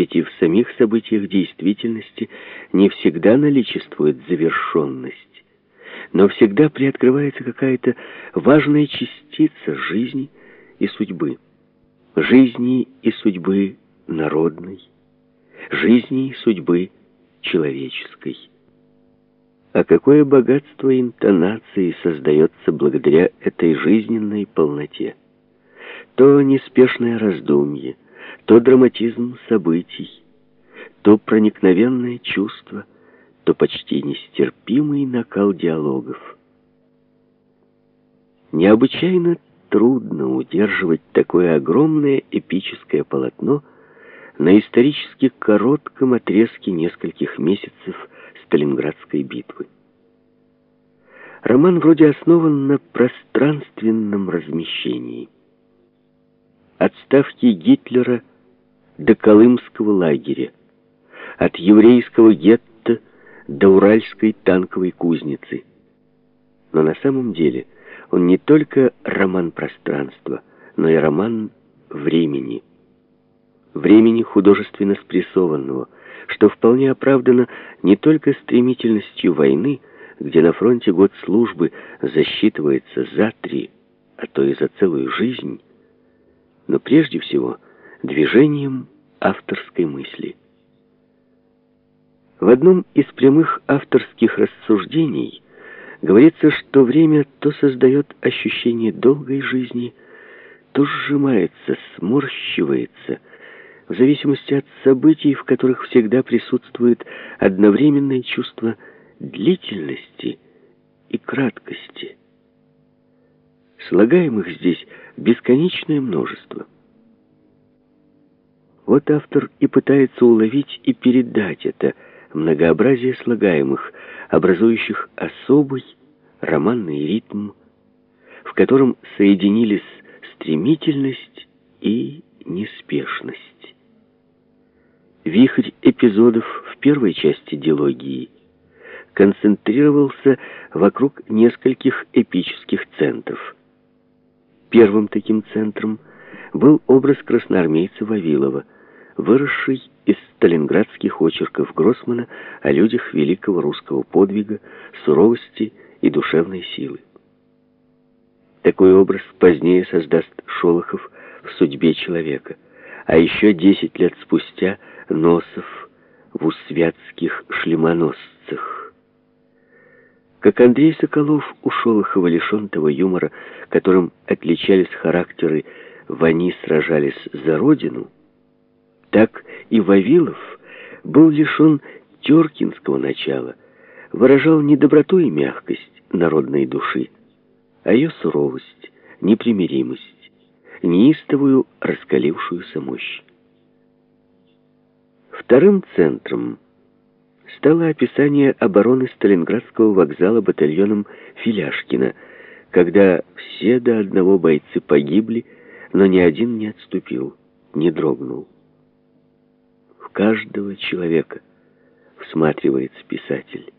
Ведь и в самих событиях действительности не всегда наличествует завершенность, но всегда приоткрывается какая-то важная частица жизни и судьбы. Жизни и судьбы народной, жизни и судьбы человеческой. А какое богатство интонации создается благодаря этой жизненной полноте. То неспешное раздумье, то драматизм событий, то проникновенное чувство, то почти нестерпимый накал диалогов. Необычайно трудно удерживать такое огромное эпическое полотно на исторически коротком отрезке нескольких месяцев Сталинградской битвы. Роман вроде основан на пространственном размещении. От ставки Гитлера до Колымского лагеря, от еврейского гетто до Уральской танковой кузницы. Но на самом деле он не только роман пространства, но и роман времени. Времени художественно спрессованного, что вполне оправдано не только стремительностью войны, где на фронте год службы засчитывается за три, а то и за целую жизнь, но прежде всего – движением авторской мысли. В одном из прямых авторских рассуждений говорится, что время то создает ощущение долгой жизни, то сжимается, сморщивается, в зависимости от событий, в которых всегда присутствует одновременное чувство длительности и краткости. Слагаемых здесь бесконечное множество – вот автор и пытается уловить и передать это многообразие слагаемых, образующих особый романный ритм, в котором соединились стремительность и неспешность. Вихрь эпизодов в первой части дилогии концентрировался вокруг нескольких эпических центров. Первым таким центром был образ красноармейца Вавилова – выросший из сталинградских очерков Гроссмана о людях великого русского подвига, суровости и душевной силы. Такой образ позднее создаст Шолохов в «Судьбе человека», а еще десять лет спустя Носов в «Усвятских шлемоносцах». Как Андрей Соколов у Шолохова лишен того юмора, которым отличались характеры «Вани сражались за родину», так и Вавилов был лишен теркинского начала, выражал не доброту и мягкость народной души, а ее суровость, непримиримость, неистовую раскалившуюся мощь. Вторым центром стало описание обороны Сталинградского вокзала батальоном Филяшкина, когда все до одного бойцы погибли, но ни один не отступил, не дрогнул каждого человека, всматривается писатель,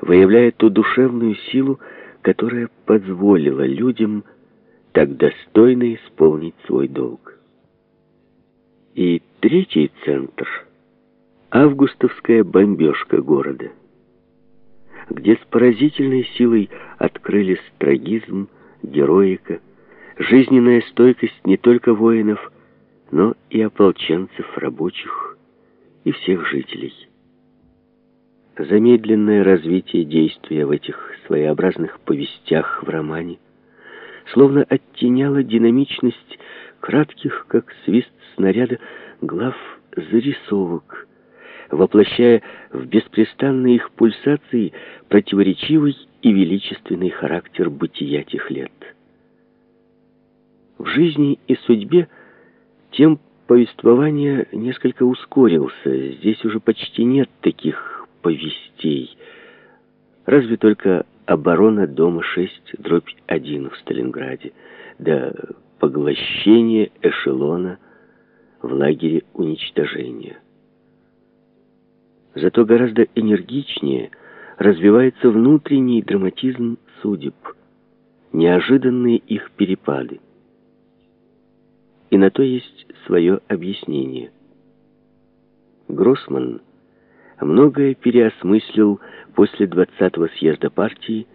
выявляя ту душевную силу, которая позволила людям так достойно исполнить свой долг. И третий центр — августовская бомбежка города, где с поразительной силой открылись трагизм, героика, жизненная стойкость не только воинов, но и ополченцев рабочих, и всех жителей. Замедленное развитие действия в этих своеобразных повестях в романе словно оттеняло динамичность кратких, как свист снаряда, глав зарисовок, воплощая в беспрестанные их пульсации противоречивый и величественный характер бытия тех лет. В жизни и судьбе тем повествования несколько ускорился. Здесь уже почти нет таких повестей. Разве только оборона дома 6, дробь 1 в Сталинграде, да поглощение эшелона в лагере уничтожения. Зато гораздо энергичнее развивается внутренний драматизм судеб, неожиданные их перепады и на то есть свое объяснение. Гроссман многое переосмыслил после 20-го съезда партии